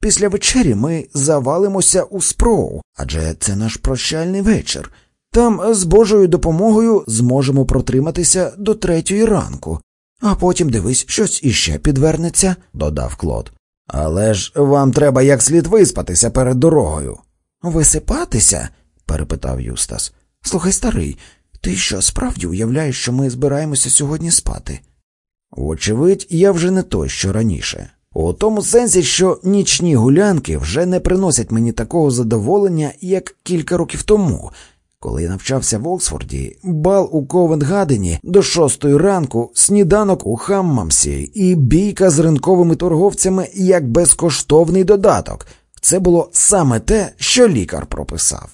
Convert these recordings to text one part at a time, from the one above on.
Після вечері ми завалимося у спроу, адже це наш прощальний вечір. Там з Божою допомогою зможемо протриматися до третьої ранку, а потім дивись, щось іще підвернеться, додав Клод. Але ж вам треба як слід виспатися перед дорогою. Висипатися? перепитав Юстас. Слухай, старий, ти що справді уявляєш, що ми збираємося сьогодні спати? Вочевидь, я вже не той, що раніше. У тому сенсі, що нічні гулянки вже не приносять мені такого задоволення, як кілька років тому, коли я навчався в Оксфорді, бал у Ковенгадені до шостої ранку, сніданок у Хаммамсі і бійка з ринковими торговцями як безкоштовний додаток. Це було саме те, що лікар прописав.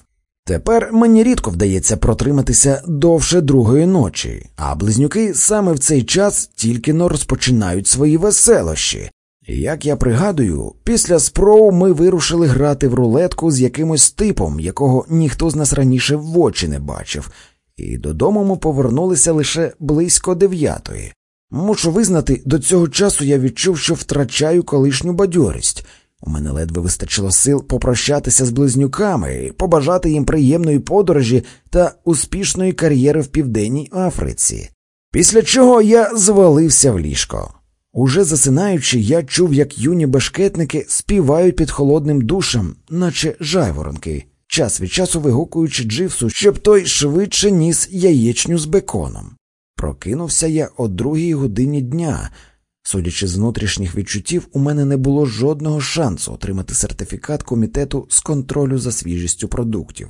Тепер мені рідко вдається протриматися довше другої ночі, а близнюки саме в цей час тільки но розпочинають свої веселощі. Як я пригадую, після спроу ми вирушили грати в рулетку з якимось типом, якого ніхто з нас раніше в очі не бачив, і додому ми повернулися лише близько дев'ятої. Мушу визнати, до цього часу я відчув, що втрачаю колишню бадьорість. У мене ледве вистачило сил попрощатися з близнюками, побажати їм приємної подорожі та успішної кар'єри в Південній Африці. Після чого я звалився в ліжко. Уже засинаючи, я чув, як юні башкетники співають під холодним душем, наче жайворонки, час від часу вигукуючи дживсу, щоб той швидше ніс яєчню з беконом. Прокинувся я о другій годині дня. Судячи з внутрішніх відчуттів, у мене не було жодного шансу отримати сертифікат комітету з контролю за свіжістю продуктів.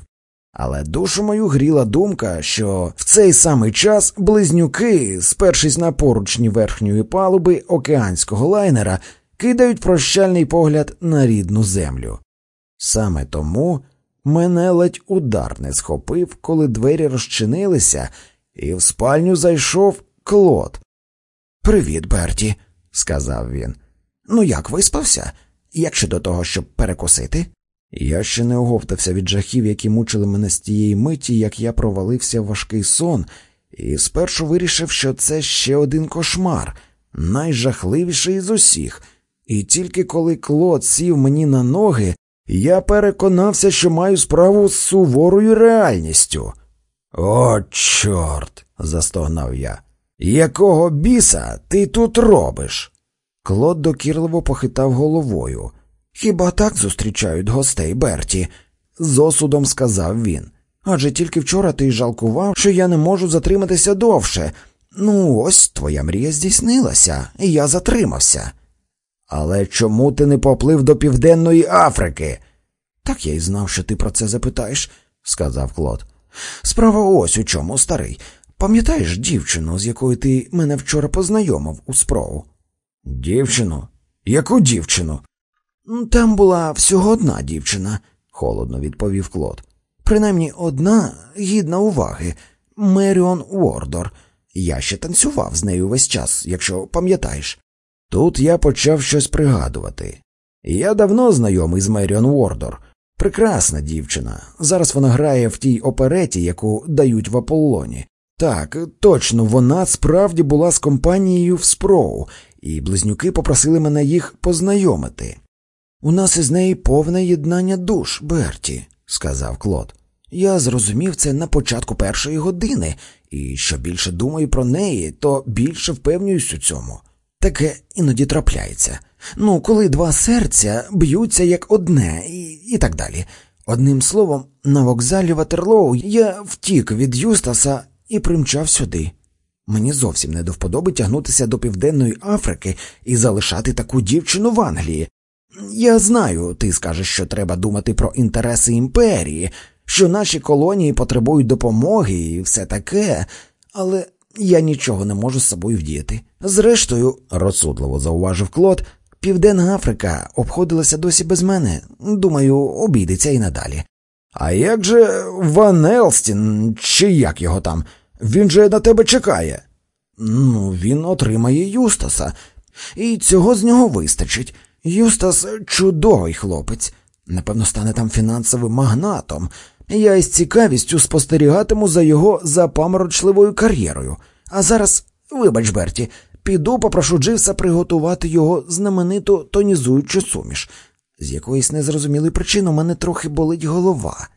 Але душу мою гріла думка, що в цей самий час близнюки, спершись на поручні верхньої палуби океанського лайнера, кидають прощальний погляд на рідну землю. Саме тому мене ледь удар не схопив, коли двері розчинилися, і в спальню зайшов Клод. Привіт, Берті, сказав він. Ну як виспався? Як щодо того, щоб перекусити? Я ще не оговтався від жахів, які мучили мене з тієї миті, як я провалився в важкий сон, і спершу вирішив, що це ще один кошмар, найжахливіший з усіх. І тільки коли Клод сів мені на ноги, я переконався, що маю справу з суворою реальністю. О, чорт, застогнав я. Якого біса ти тут робиш? Клод докірливо похитав головою. Хіба так зустрічають гостей Берті? з осудом сказав він. Адже тільки вчора ти жалкував, що я не можу затриматися довше. Ну, ось твоя мрія здійснилася, і я затримався. Але чому ти не поплив до Південної Африки? Так я й знав, що ти про це запитаєш, сказав Клод. Справа ось у чому, старий. Пам'ятаєш дівчину, з якою ти мене вчора познайомив у спрову? Дівчину? Яку дівчину? Там була всього одна дівчина, холодно відповів Клод. Принаймні одна гідна уваги Меріон Уордор. Я ще танцював з нею весь час, якщо пам'ятаєш. Тут я почав щось пригадувати. Я давно знайомий з Меріон Уордор. Прекрасна дівчина. Зараз вона грає в тій опереті, яку дають в Аполлоні. Так, точно, вона справді була з компанією в Спроу, і близнюки попросили мене їх познайомити. У нас із неї повне єднання душ, Берті, сказав Клод. Я зрозумів це на початку першої години, і що більше думаю про неї, то більше впевнююсь у цьому. Таке іноді трапляється. Ну, коли два серця б'ються як одне, і, і так далі. Одним словом, на вокзалі Ватерлоу я втік від Юстаса і примчав сюди. Мені зовсім не до вподоби тягнутися до Південної Африки і залишати таку дівчину в Англії. Я знаю, ти скажеш, що треба думати про інтереси імперії, що наші колонії потребують допомоги і все таке, але я нічого не можу з собою вдіяти. Зрештою, розсудливо зауважив Клод, Південна Африка обходилася досі без мене, думаю, обійдеться і надалі. А як же Ван Елстін, чи як його там? Він же на тебе чекає. Ну, він отримає Юстаса, і цього з нього вистачить. Юстас чудовий хлопець, напевно, стане там фінансовим магнатом. Я із цікавістю спостерігатиму за його запаморочливою кар'єрою. А зараз, вибач, Берті, піду попрошу Дживса приготувати його знамениту тонізуючу суміш. З якоїсь незрозумілої причини у мене трохи болить голова.